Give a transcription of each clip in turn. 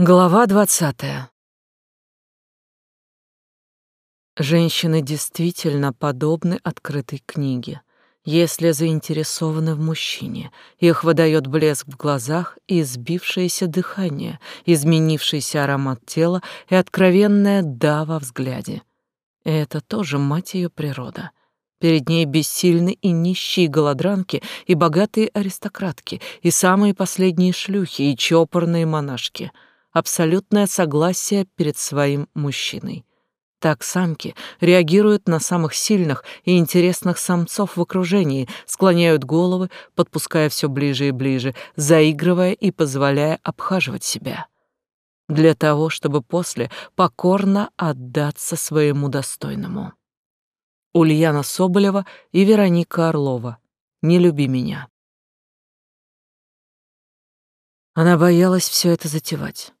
Глава двадцатая. Женщины действительно подобны открытой книге. Если заинтересованы в мужчине, их выдает блеск в глазах и сбившееся дыхание, изменившийся аромат тела и откровенная «да» во взгляде. Это тоже, мать ее, природа. Перед ней бессильны и нищие голодранки, и богатые аристократки, и самые последние шлюхи, и чопорные монашки. Абсолютное согласие перед своим мужчиной. Так самки реагируют на самых сильных и интересных самцов в окружении, склоняют головы, подпуская все ближе и ближе, заигрывая и позволяя обхаживать себя. Для того, чтобы после покорно отдаться своему достойному. Ульяна Соболева и Вероника Орлова. «Не люби меня». Она боялась все это затевать.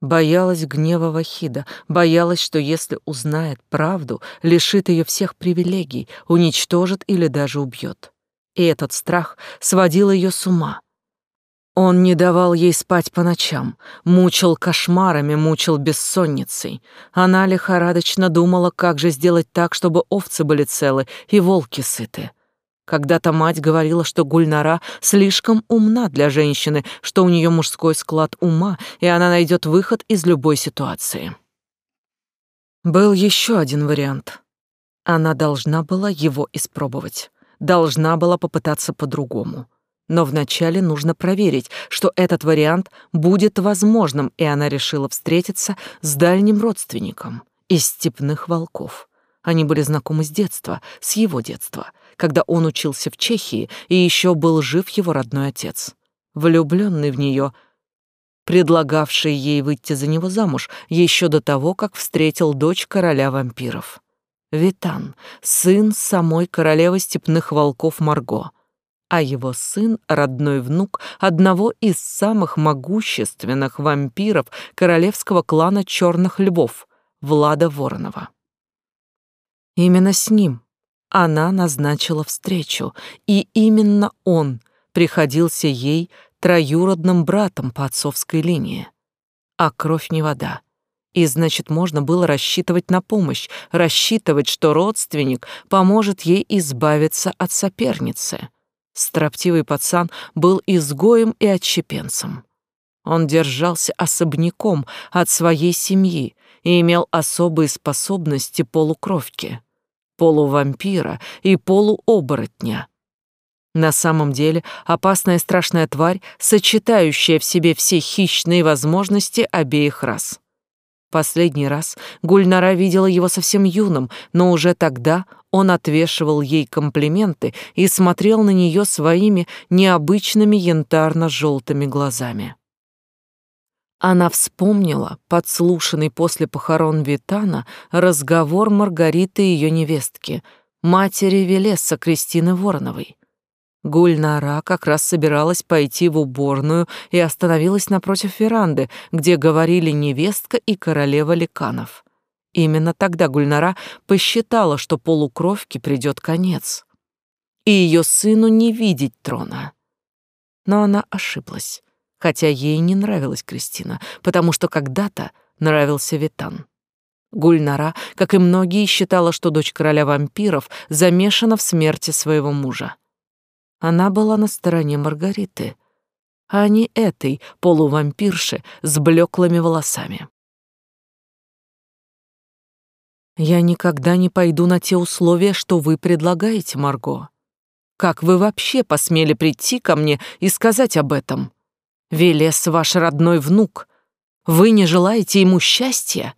Боялась гнева Вахида, боялась, что если узнает правду, лишит ее всех привилегий, уничтожит или даже убьет. И этот страх сводил ее с ума. Он не давал ей спать по ночам, мучил кошмарами, мучил бессонницей. Она лихорадочно думала, как же сделать так, чтобы овцы были целы и волки сыты. Когда-то мать говорила, что Гульнара слишком умна для женщины, что у нее мужской склад ума, и она найдет выход из любой ситуации. Был еще один вариант. Она должна была его испробовать, должна была попытаться по-другому. Но вначале нужно проверить, что этот вариант будет возможным, и она решила встретиться с дальним родственником из степных волков. Они были знакомы с детства, с его детства, когда он учился в Чехии и еще был жив его родной отец. Влюбленный в нее, предлагавший ей выйти за него замуж еще до того, как встретил дочь короля вампиров. Витан, сын самой королевы степных волков Марго — а его сын — родной внук одного из самых могущественных вампиров королевского клана Черных Львов, Влада Воронова. Именно с ним она назначила встречу, и именно он приходился ей троюродным братом по отцовской линии. А кровь не вода. И значит, можно было рассчитывать на помощь, рассчитывать, что родственник поможет ей избавиться от соперницы — Строптивый пацан был изгоем и отщепенцем. Он держался особняком от своей семьи и имел особые способности полукровки, полувампира и полуоборотня. На самом деле опасная страшная тварь, сочетающая в себе все хищные возможности обеих рас. Последний раз Гульнара видела его совсем юным, но уже тогда он отвешивал ей комплименты и смотрел на нее своими необычными янтарно-желтыми глазами. Она вспомнила, подслушанный после похорон Витана, разговор Маргариты и ее невестки, матери Велеса Кристины Вороновой. Гульнара как раз собиралась пойти в уборную и остановилась напротив веранды, где говорили невестка и королева Ликанов. Именно тогда Гульнара посчитала, что полукровке придет конец, и ее сыну не видеть трона. Но она ошиблась, хотя ей не нравилась Кристина, потому что когда-то нравился Витан. Гульнара, как и многие, считала, что дочь короля вампиров замешана в смерти своего мужа. Она была на стороне Маргариты, а не этой полувампирши с блеклыми волосами. «Я никогда не пойду на те условия, что вы предлагаете, Марго. Как вы вообще посмели прийти ко мне и сказать об этом? Велес ваш родной внук. Вы не желаете ему счастья?»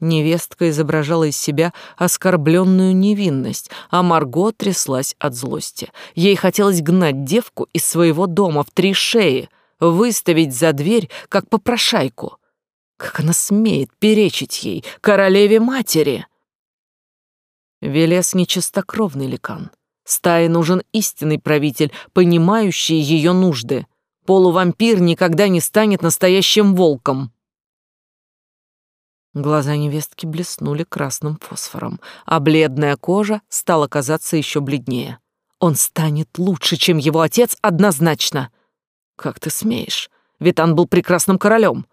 Невестка изображала из себя оскорбленную невинность, а Марго тряслась от злости. Ей хотелось гнать девку из своего дома в три шеи, выставить за дверь, как попрошайку. Как она смеет перечить ей, королеве-матери? Велес нечистокровный ликан. Стае нужен истинный правитель, понимающий ее нужды. Полувампир никогда не станет настоящим волком. Глаза невестки блеснули красным фосфором, а бледная кожа стала казаться еще бледнее. Он станет лучше, чем его отец, однозначно. Как ты смеешь? Витан был прекрасным королем.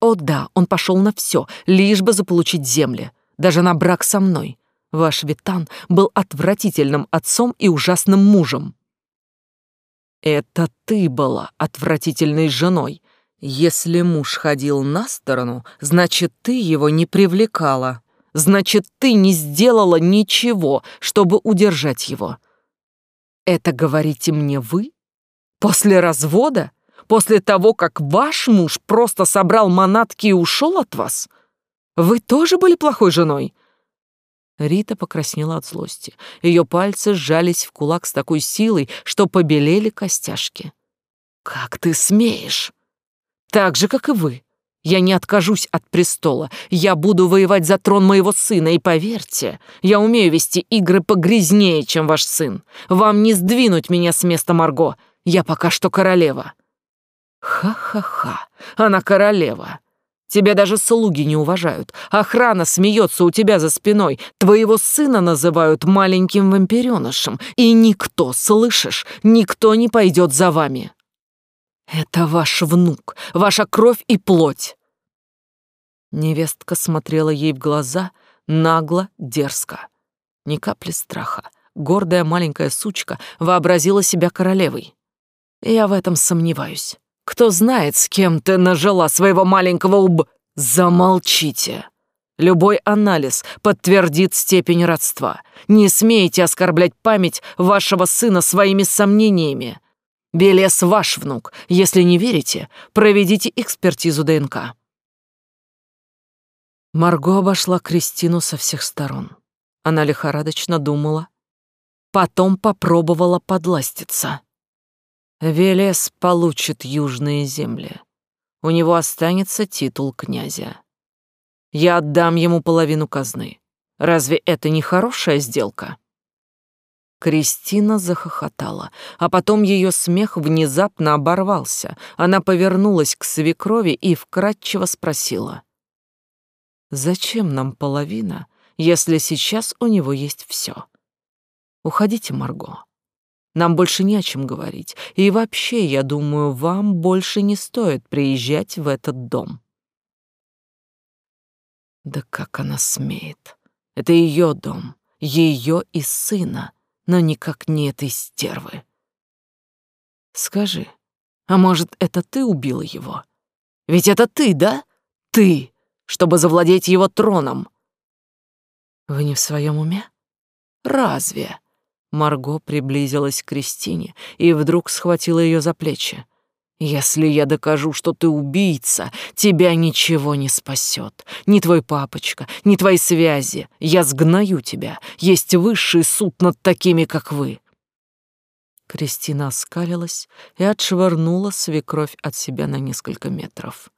О да, он пошел на все, лишь бы заполучить земли, даже на брак со мной. Ваш Витан был отвратительным отцом и ужасным мужем. Это ты была отвратительной женой. Если муж ходил на сторону, значит, ты его не привлекала. Значит, ты не сделала ничего, чтобы удержать его. Это говорите мне вы? После развода? После того, как ваш муж просто собрал манатки и ушел от вас? Вы тоже были плохой женой? Рита покраснела от злости. Ее пальцы сжались в кулак с такой силой, что побелели костяшки. «Как ты смеешь?» «Так же, как и вы. Я не откажусь от престола. Я буду воевать за трон моего сына, и поверьте, я умею вести игры погрязнее, чем ваш сын. Вам не сдвинуть меня с места Марго. Я пока что королева». «Ха-ха-ха, она королева. Тебя даже слуги не уважают. Охрана смеется у тебя за спиной. Твоего сына называют маленьким вампиренышем. И никто, слышишь, никто не пойдет за вами. Это ваш внук, ваша кровь и плоть. Невестка смотрела ей в глаза, нагло, дерзко. Ни капли страха. Гордая маленькая сучка вообразила себя королевой. Я в этом сомневаюсь. Кто знает, с кем ты нажила своего маленького уб... Замолчите. Любой анализ подтвердит степень родства. Не смейте оскорблять память вашего сына своими сомнениями. Белес ваш внук. Если не верите, проведите экспертизу ДНК. Марго обошла Кристину со всех сторон. Она лихорадочно думала. Потом попробовала подластиться. Велес получит южные земли. У него останется титул князя. Я отдам ему половину казны. Разве это не хорошая сделка? Кристина захохотала, а потом ее смех внезапно оборвался. Она повернулась к свекрови и вкратчиво спросила. «Зачем нам половина, если сейчас у него есть все? Уходите, Марго. Нам больше не о чем говорить. И вообще, я думаю, вам больше не стоит приезжать в этот дом. Да как она смеет? Это ее дом, ее и сына, но никак не этой стервы. Скажи, а может, это ты убила его? Ведь это ты, да? Ты, чтобы завладеть его троном. Вы не в своем уме? Разве? Марго приблизилась к Кристине и вдруг схватила ее за плечи. «Если я докажу, что ты убийца, тебя ничего не спасет. Ни твой папочка, ни твои связи. Я сгною тебя. Есть высший суд над такими, как вы». Кристина оскалилась и отшвырнула свекровь от себя на несколько метров.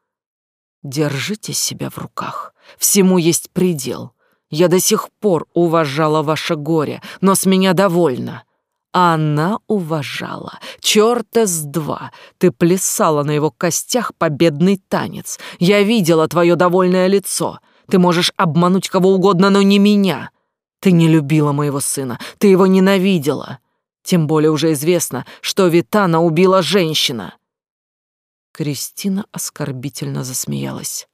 «Держите себя в руках. Всему есть предел. Я до сих пор уважала ваше горе, но с меня довольно. Она уважала. Чёрта с два. Ты плясала на его костях победный танец. Я видела твое довольное лицо. Ты можешь обмануть кого угодно, но не меня. Ты не любила моего сына. Ты его ненавидела. Тем более уже известно, что Витана убила женщина. Кристина оскорбительно засмеялась.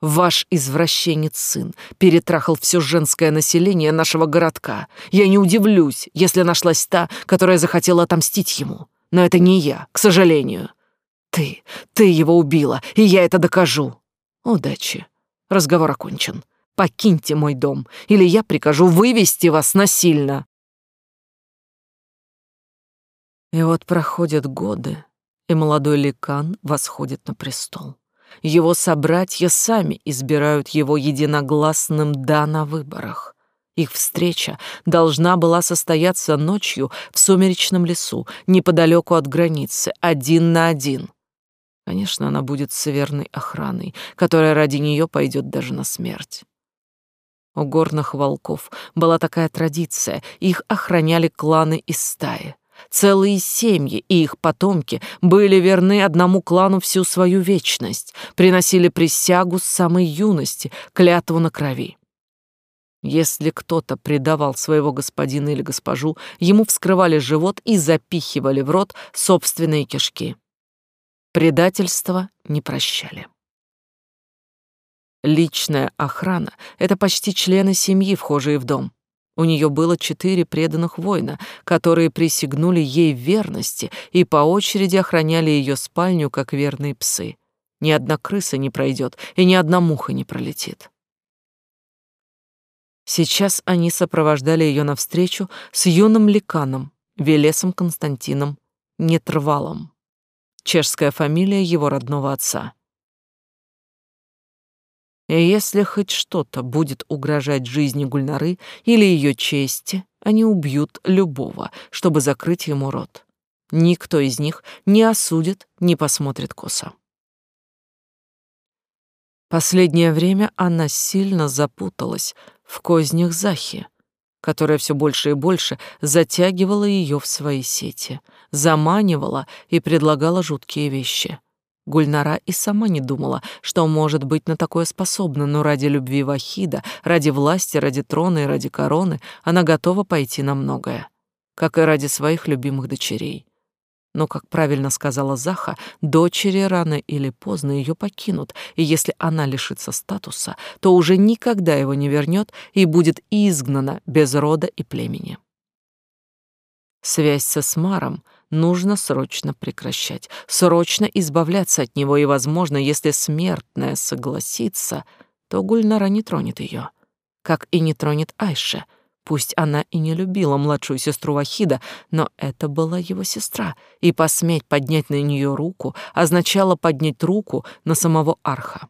Ваш извращенец-сын перетрахал все женское население нашего городка. Я не удивлюсь, если нашлась та, которая захотела отомстить ему. Но это не я, к сожалению. Ты, ты его убила, и я это докажу. Удачи. Разговор окончен. Покиньте мой дом, или я прикажу вывести вас насильно. И вот проходят годы, и молодой ликан восходит на престол. Его собратья сами избирают его единогласным «да» на выборах. Их встреча должна была состояться ночью в сумеречном лесу, неподалеку от границы, один на один. Конечно, она будет с верной охраной, которая ради нее пойдет даже на смерть. У горных волков была такая традиция, их охраняли кланы из стаи. Целые семьи и их потомки были верны одному клану всю свою вечность, приносили присягу с самой юности, клятву на крови. Если кто-то предавал своего господина или госпожу, ему вскрывали живот и запихивали в рот собственные кишки. Предательство не прощали. Личная охрана — это почти члены семьи, вхожие в дом. У нее было четыре преданных воина, которые присягнули ей верности и по очереди охраняли ее спальню, как верные псы. Ни одна крыса не пройдет, и ни одна муха не пролетит. Сейчас они сопровождали ее навстречу с юным ликаном, Велесом Константином Нетрвалом. Чешская фамилия его родного отца. И если хоть что-то будет угрожать жизни Гульнары или ее чести, они убьют любого, чтобы закрыть ему рот. Никто из них не осудит, не посмотрит косо. Последнее время она сильно запуталась в кознях Захи, которая все больше и больше затягивала ее в свои сети, заманивала и предлагала жуткие вещи — Гульнара и сама не думала, что может быть на такое способна, но ради любви Вахида, ради власти, ради трона и ради короны она готова пойти на многое, как и ради своих любимых дочерей. Но, как правильно сказала Заха, дочери рано или поздно ее покинут, и если она лишится статуса, то уже никогда его не вернет и будет изгнана без рода и племени. Связь со Смаром — нужно срочно прекращать, срочно избавляться от него, и, возможно, если смертная согласится, то Гульнара не тронет ее, как и не тронет Айше. Пусть она и не любила младшую сестру Вахида, но это была его сестра, и посметь поднять на нее руку означало поднять руку на самого Арха.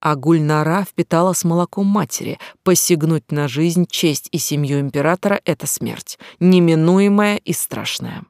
А Гульнара впитала с молоком матери. Посягнуть на жизнь, честь и семью императора — это смерть, неминуемая и страшная.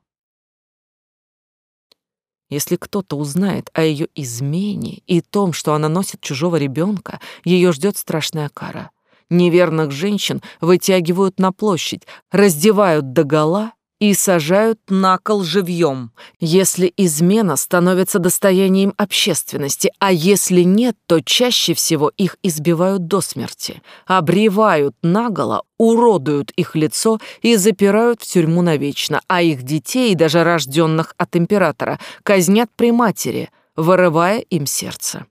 Если кто-то узнает о ее измене и том, что она носит чужого ребенка, ее ждет страшная кара. Неверных женщин вытягивают на площадь, раздевают догола и сажают на кол живьем, если измена становится достоянием общественности, а если нет, то чаще всего их избивают до смерти, обревают наголо, уродуют их лицо и запирают в тюрьму навечно, а их детей, даже рожденных от императора, казнят при матери, вырывая им сердце.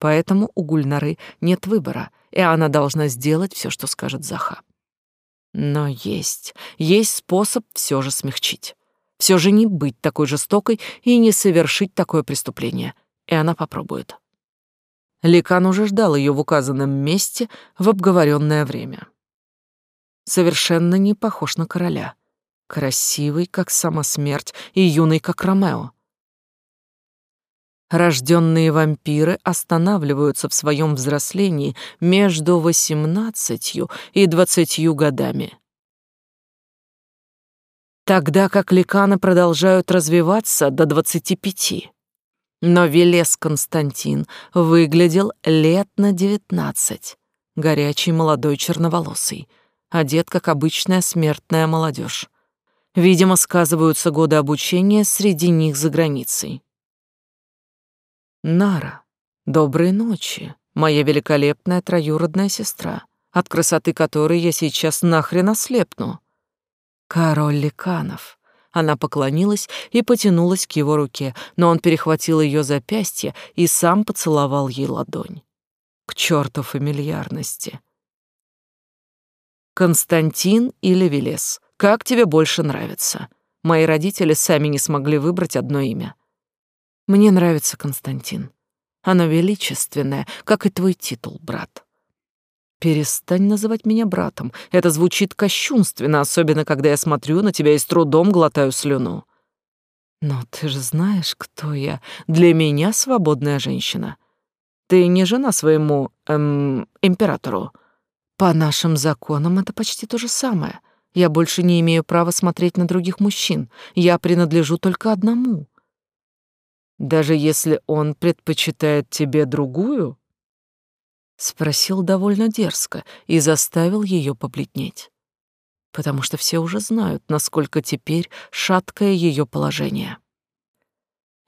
Поэтому у Гульнары нет выбора, и она должна сделать все, что скажет Заха. Но есть, есть способ все же смягчить. Все же не быть такой жестокой и не совершить такое преступление. И она попробует. Ликан уже ждал ее в указанном месте в обговоренное время. Совершенно не похож на короля. Красивый, как сама смерть, и юный, как Ромео. Рожденные вампиры останавливаются в своем взрослении между восемнадцатью и двадцатью годами. Тогда как ликаны продолжают развиваться до двадцати пяти. Но Велес Константин выглядел лет на девятнадцать, горячий молодой черноволосый, одет как обычная смертная молодежь. Видимо, сказываются годы обучения среди них за границей. Нара, доброй ночи, моя великолепная троюродная сестра, от красоты которой я сейчас нахрен ослепну. Король Ликанов. Она поклонилась и потянулась к его руке, но он перехватил ее запястье и сам поцеловал ей ладонь. К черту фамильярности. Константин или Велес, как тебе больше нравится? Мои родители сами не смогли выбрать одно имя. Мне нравится Константин. Оно величественное, как и твой титул, брат. Перестань называть меня братом. Это звучит кощунственно, особенно когда я смотрю на тебя и с трудом глотаю слюну. Но ты же знаешь, кто я. Для меня свободная женщина. Ты не жена своему, эм, императору. По нашим законам это почти то же самое. Я больше не имею права смотреть на других мужчин. Я принадлежу только одному. Даже если он предпочитает тебе другую? Спросил довольно дерзко и заставил ее побледнеть. Потому что все уже знают, насколько теперь шаткое ее положение.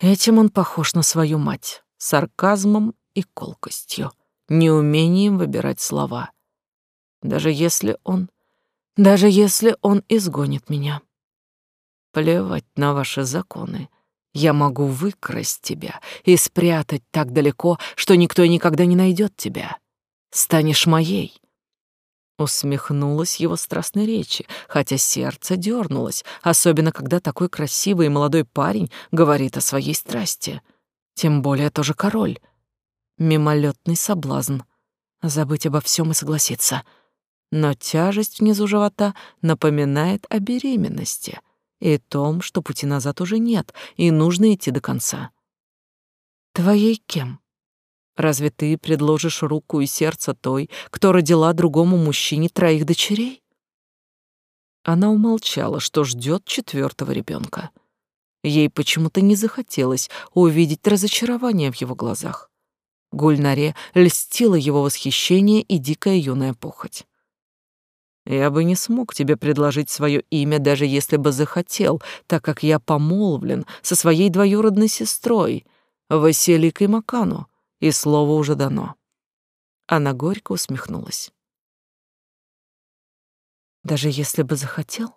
Этим он похож на свою мать, сарказмом и колкостью, неумением выбирать слова. Даже если он... Даже если он изгонит меня. Плевать на ваши законы Я могу выкрасть тебя и спрятать так далеко, что никто никогда не найдет тебя. Станешь моей. Усмехнулась его страстной речи, хотя сердце дернулось, особенно когда такой красивый и молодой парень говорит о своей страсти. Тем более тоже король. Мимолетный соблазн. Забыть обо всем и согласиться. Но тяжесть внизу живота напоминает о беременности и том, что пути назад уже нет, и нужно идти до конца. Твоей кем? Разве ты предложишь руку и сердце той, кто родила другому мужчине троих дочерей? Она умолчала, что ждет четвертого ребенка. Ей почему-то не захотелось увидеть разочарование в его глазах. Гульнаре льстило его восхищение и дикая юная похоть. «Я бы не смог тебе предложить свое имя, даже если бы захотел, так как я помолвлен со своей двоюродной сестрой, Василикой Макану, и слово уже дано. Она горько усмехнулась. Даже если бы захотел,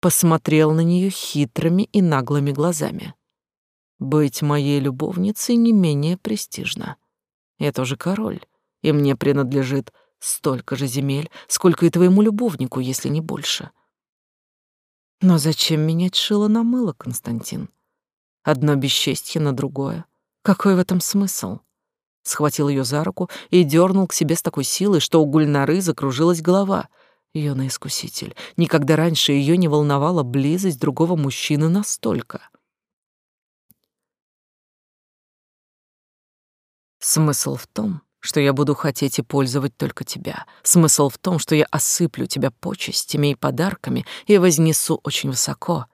посмотрел на нее хитрыми и наглыми глазами. Быть моей любовницей не менее престижно. Я тоже король, и мне принадлежит столько же земель, сколько и твоему любовнику, если не больше. Но зачем менять шило на мыло, Константин? Одно бесчестье на другое. Какой в этом смысл? Схватил ее за руку и дернул к себе с такой силой, что у Гульнары закружилась голова. Юный искуситель. Никогда раньше ее не волновала близость другого мужчины настолько. Смысл в том, что я буду хотеть и пользовать только тебя. Смысл в том, что я осыплю тебя почестями и подарками и вознесу очень высоко,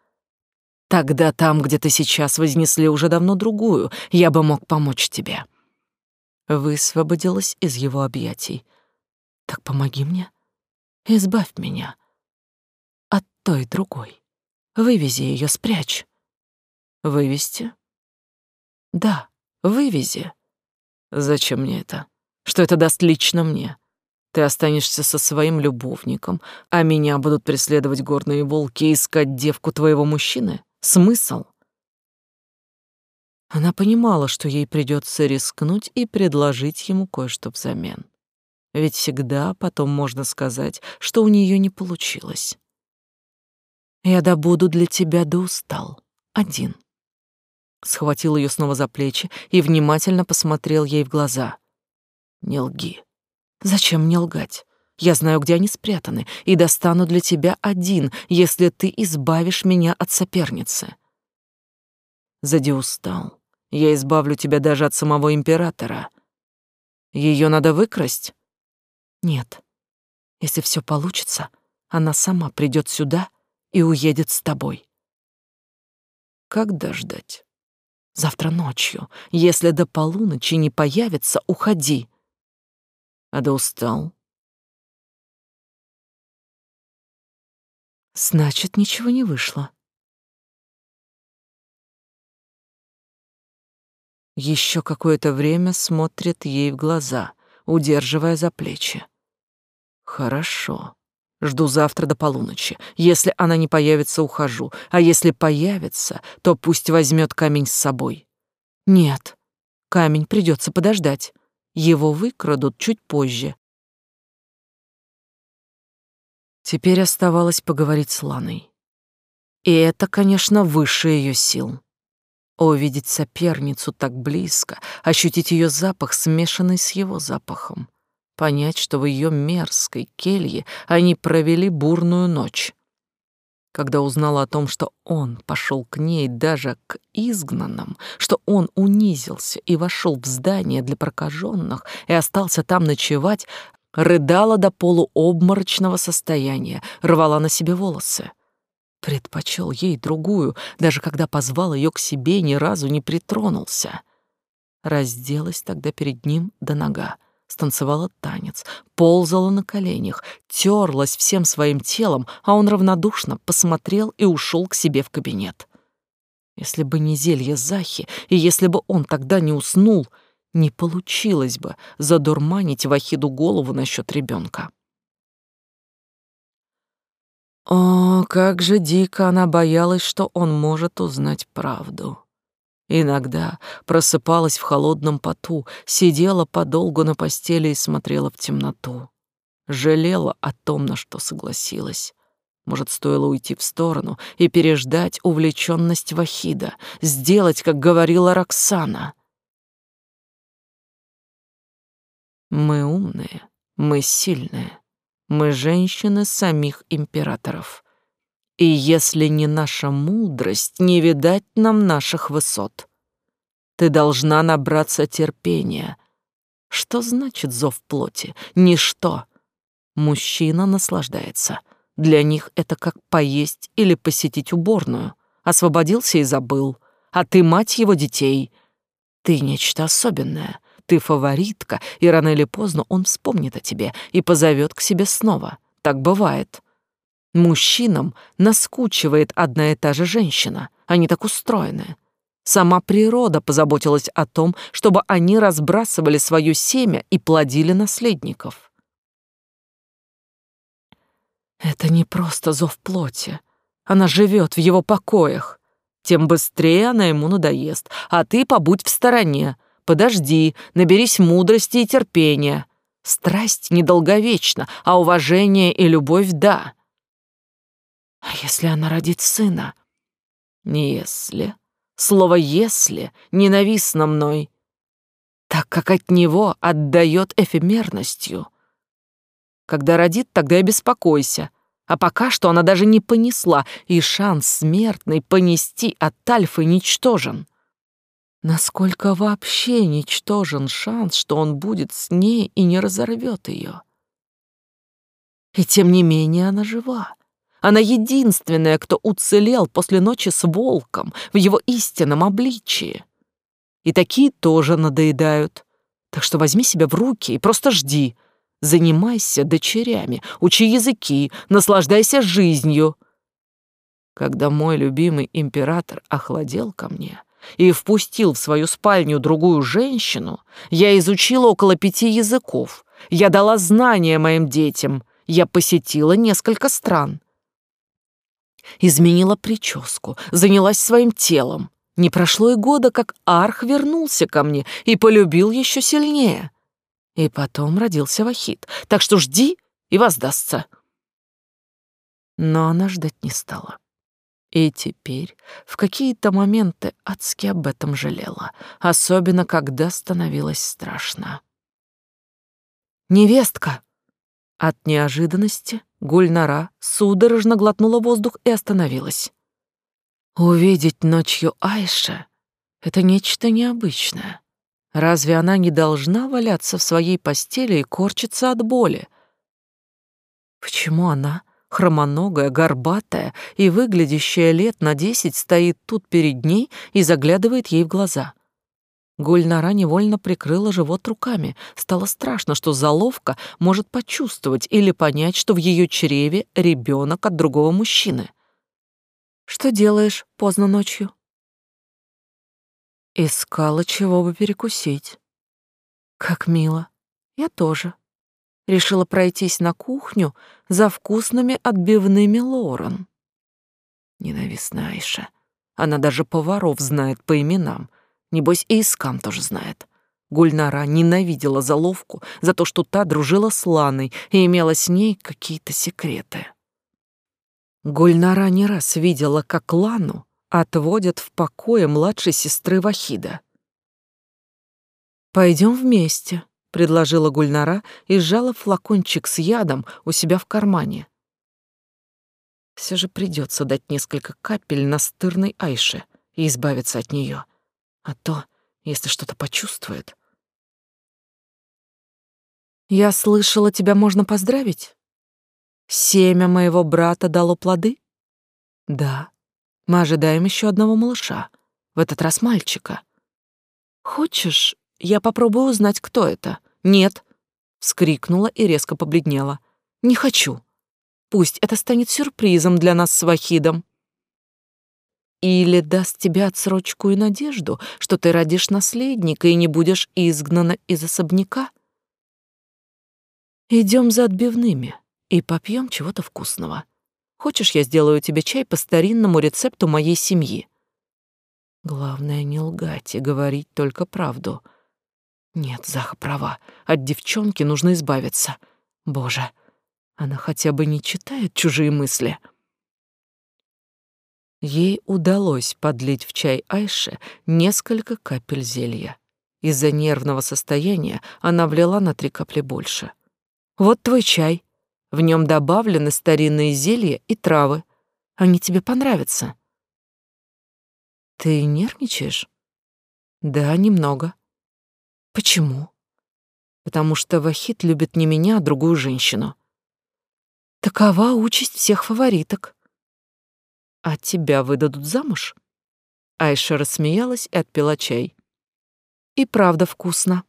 Тогда там, где ты сейчас, вознесли уже давно другую, я бы мог помочь тебе. Высвободилась из его объятий. Так помоги мне, избавь меня от той другой. Вывези ее, спрячь. Вывести? Да, вывези. Зачем мне это? Что это даст лично мне? Ты останешься со своим любовником, а меня будут преследовать горные волки и искать девку твоего мужчины? Смысл? Она понимала, что ей придется рискнуть и предложить ему кое-что взамен. Ведь всегда потом можно сказать, что у нее не получилось. «Я добуду для тебя до устал. Один». Схватил ее снова за плечи и внимательно посмотрел ей в глаза. «Не лги. Зачем мне лгать? Я знаю, где они спрятаны, и достану для тебя один, если ты избавишь меня от соперницы. Зади устал. Я избавлю тебя даже от самого императора. Ее надо выкрасть? Нет. Если все получится, она сама придет сюда и уедет с тобой. Когда ждать? Завтра ночью. Если до полуночи не появится, уходи. А да устал. Значит, ничего не вышло. Еще какое-то время смотрит ей в глаза, удерживая за плечи. Хорошо. Жду завтра до полуночи. Если она не появится, ухожу. А если появится, то пусть возьмет камень с собой. Нет, камень придется подождать. Его выкрадут чуть позже. Теперь оставалось поговорить с Ланой. И это, конечно, выше ее сил. Увидеть соперницу так близко, ощутить ее запах, смешанный с его запахом, понять, что в ее мерзкой келье они провели бурную ночь. Когда узнала о том, что он пошел к ней даже к изгнанным, что он унизился и вошел в здание для прокаженных и остался там ночевать, рыдала до полуобморочного состояния, рвала на себе волосы. Предпочел ей другую, даже когда позвал ее к себе, ни разу не притронулся. Разделась тогда перед ним до нога, станцевала танец, ползала на коленях, терлась всем своим телом, а он равнодушно посмотрел и ушел к себе в кабинет. Если бы не зелье Захи, и если бы он тогда не уснул — не получилось бы задурманить Вахиду голову насчет ребенка. О, как же дико она боялась, что он может узнать правду. Иногда просыпалась в холодном поту, сидела подолгу на постели и смотрела в темноту. Жалела о том, на что согласилась. Может, стоило уйти в сторону и переждать увлеченность Вахида, сделать, как говорила Роксана. Мы умные, мы сильные, мы женщины самих императоров. И если не наша мудрость, не видать нам наших высот. Ты должна набраться терпения. Что значит зов плоти? Ничто. Мужчина наслаждается. Для них это как поесть или посетить уборную. Освободился и забыл. А ты мать его детей. Ты нечто особенное. Ты фаворитка, и рано или поздно он вспомнит о тебе и позовет к себе снова. Так бывает. Мужчинам наскучивает одна и та же женщина. Они так устроены. Сама природа позаботилась о том, чтобы они разбрасывали свое семя и плодили наследников. Это не просто зов плоти. Она живет в его покоях. Тем быстрее она ему надоест. А ты побудь в стороне. Подожди, наберись мудрости и терпения. Страсть недолговечна, а уважение и любовь — да. А если она родит сына? Не если. Слово «если» ненавистно мной, так как от него отдает эфемерностью. Когда родит, тогда и беспокойся. А пока что она даже не понесла, и шанс смертный понести от Альфы ничтожен. Насколько вообще ничтожен шанс, что он будет с ней и не разорвет ее? И тем не менее она жива. Она единственная, кто уцелел после ночи с волком в его истинном обличии. И такие тоже надоедают. Так что возьми себя в руки и просто жди. Занимайся дочерями, учи языки, наслаждайся жизнью. Когда мой любимый император охладел ко мне и впустил в свою спальню другую женщину, я изучила около пяти языков. Я дала знания моим детям. Я посетила несколько стран изменила прическу, занялась своим телом. Не прошло и года, как Арх вернулся ко мне и полюбил еще сильнее. И потом родился Вахид, так что жди и воздастся. Но она ждать не стала. И теперь в какие-то моменты адски об этом жалела, особенно когда становилось страшно. «Невестка!» От неожиданности Гульнара судорожно глотнула воздух и остановилась. Увидеть ночью Айша — это нечто необычное. Разве она не должна валяться в своей постели и корчиться от боли? Почему она, хромоногая, горбатая и выглядящая лет на десять, стоит тут перед ней и заглядывает ей в глаза? Гульнара невольно прикрыла живот руками. Стало страшно, что заловка может почувствовать или понять, что в ее чреве ребенок от другого мужчины. «Что делаешь поздно ночью?» Искала, чего бы перекусить. Как мило. Я тоже. Решила пройтись на кухню за вкусными отбивными Лорен. Ненавистная Айша. Она даже поваров знает по именам — Небось, и Искам тоже знает. Гульнара ненавидела заловку за то, что та дружила с Ланой и имела с ней какие-то секреты. Гульнара не раз видела, как Лану отводят в покое младшей сестры Вахида. «Пойдем вместе», — предложила Гульнара и сжала флакончик с ядом у себя в кармане. Все же придется дать несколько капель настырной Айше и избавиться от нее. А то, если что-то почувствует... Я слышала, тебя можно поздравить? Семя моего брата дало плоды? Да. Мы ожидаем еще одного малыша. В этот раз мальчика. Хочешь, я попробую узнать, кто это? Нет. Вскрикнула и резко побледнела. Не хочу. Пусть это станет сюрпризом для нас с Вахидом. Или даст тебе отсрочку и надежду, что ты родишь наследника и не будешь изгнана из особняка? Идем за отбивными и попьем чего-то вкусного. Хочешь, я сделаю тебе чай по старинному рецепту моей семьи? Главное не лгать и говорить только правду. Нет, Заха права. От девчонки нужно избавиться. Боже, она хотя бы не читает чужие мысли. Ей удалось подлить в чай Айше несколько капель зелья. Из-за нервного состояния она влила на три капли больше. «Вот твой чай. В нем добавлены старинные зелья и травы. Они тебе понравятся». «Ты нервничаешь?» «Да, немного». «Почему?» «Потому что Вахит любит не меня, а другую женщину». «Такова участь всех фавориток». «А тебя выдадут замуж?» Айша рассмеялась и отпила чай. «И правда вкусно».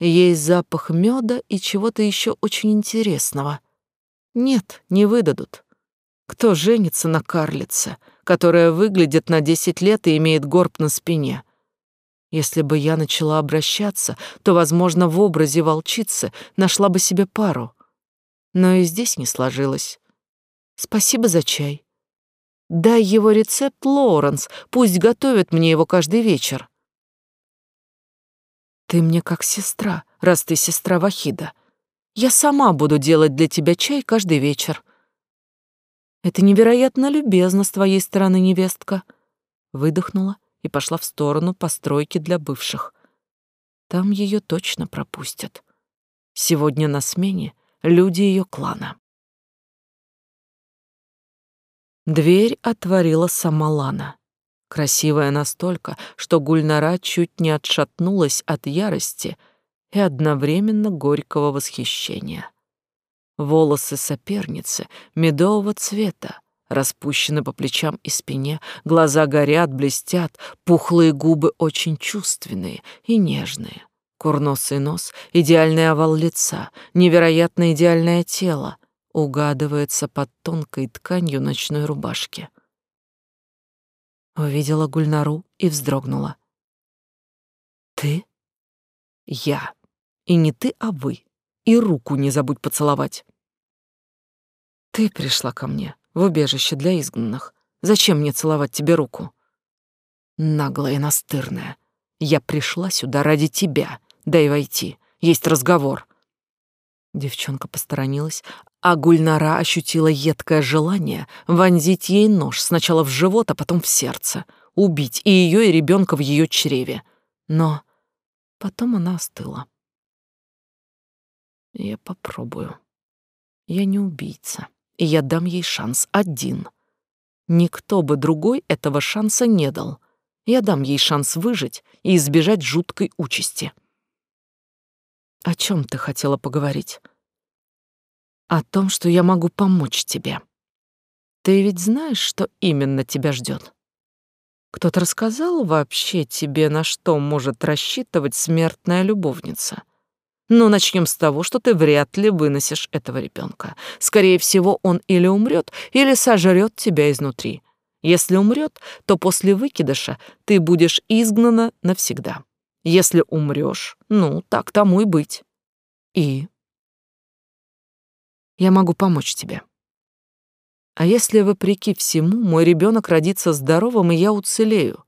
Есть запах меда и чего-то еще очень интересного. Нет, не выдадут. Кто женится на карлице, которая выглядит на десять лет и имеет горб на спине? Если бы я начала обращаться, то, возможно, в образе волчицы нашла бы себе пару. Но и здесь не сложилось. Спасибо за чай. Дай его рецепт Лоуренс, пусть готовит мне его каждый вечер. Ты мне как сестра, раз ты сестра Вахида. Я сама буду делать для тебя чай каждый вечер. Это невероятно любезно с твоей стороны, невестка. Выдохнула и пошла в сторону постройки для бывших. Там ее точно пропустят. Сегодня на смене люди ее клана. Дверь отворила сама Лана красивая настолько, что Гульнара чуть не отшатнулась от ярости и одновременно горького восхищения. Волосы соперницы медового цвета, распущены по плечам и спине, глаза горят, блестят, пухлые губы очень чувственные и нежные. Курносый нос, идеальный овал лица, невероятно идеальное тело угадывается под тонкой тканью ночной рубашки. Увидела Гульнару и вздрогнула. «Ты?» «Я. И не ты, а вы. И руку не забудь поцеловать». «Ты пришла ко мне в убежище для изгнанных. Зачем мне целовать тебе руку?» «Наглая настырная. Я пришла сюда ради тебя. Дай войти. Есть разговор». Девчонка посторонилась, а Гульнара ощутила едкое желание вонзить ей нож сначала в живот, а потом в сердце, убить и ее, и ребенка в ее чреве. Но потом она остыла. Я попробую. Я не убийца, и я дам ей шанс один. Никто бы другой этого шанса не дал. Я дам ей шанс выжить и избежать жуткой участи. О чем ты хотела поговорить? О том, что я могу помочь тебе. Ты ведь знаешь, что именно тебя ждет? Кто-то рассказал вообще тебе, на что может рассчитывать смертная любовница? Ну, начнем с того, что ты вряд ли выносишь этого ребенка. Скорее всего, он или умрет, или сожрет тебя изнутри. Если умрет, то после выкидыша ты будешь изгнана навсегда. Если умрешь, ну, так тому и быть. И я могу помочь тебе. А если, вопреки всему, мой ребенок родится здоровым, и я уцелею,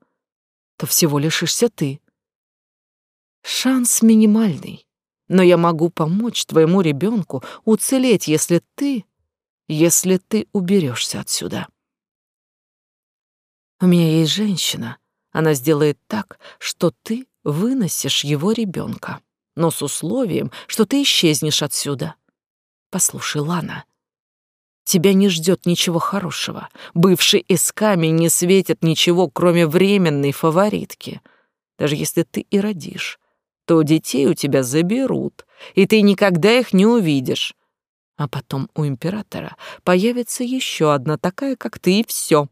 то всего лишишься ты. Шанс минимальный, но я могу помочь твоему ребенку уцелеть, если ты, если ты уберешься отсюда. У меня есть женщина, она сделает так, что ты выносишь его ребенка, но с условием, что ты исчезнешь отсюда. Послушай, Лана, тебя не ждет ничего хорошего. Бывший Исками не светит ничего, кроме временной фаворитки. Даже если ты и родишь, то детей у тебя заберут, и ты никогда их не увидишь. А потом у императора появится еще одна такая, как ты, и все.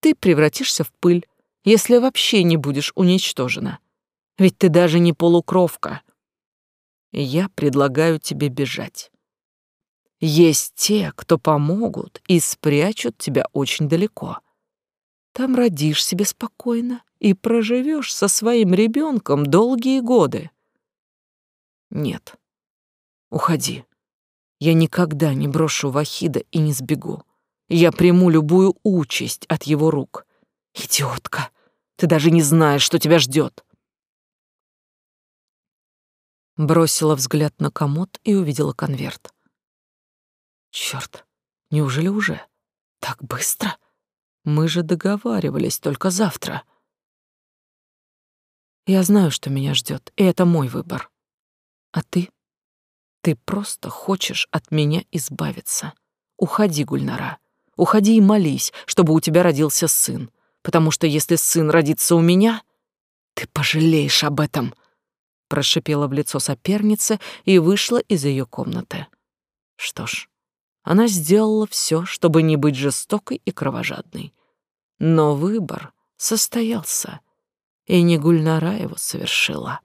Ты превратишься в пыль, если вообще не будешь уничтожена. Ведь ты даже не полукровка. Я предлагаю тебе бежать. Есть те, кто помогут и спрячут тебя очень далеко. Там родишь себе спокойно и проживешь со своим ребенком долгие годы. Нет. Уходи. Я никогда не брошу Вахида и не сбегу. Я приму любую участь от его рук. Идиотка, ты даже не знаешь, что тебя ждет. Бросила взгляд на комод и увидела конверт. Черт, неужели уже? Так быстро? Мы же договаривались только завтра. Я знаю, что меня ждет, и это мой выбор. А ты? Ты просто хочешь от меня избавиться. Уходи, Гульнара. Уходи и молись, чтобы у тебя родился сын. Потому что если сын родится у меня, ты пожалеешь об этом. Прошипела в лицо соперница и вышла из ее комнаты. Что ж, она сделала все, чтобы не быть жестокой и кровожадной. Но выбор состоялся, и не Гульнара его совершила.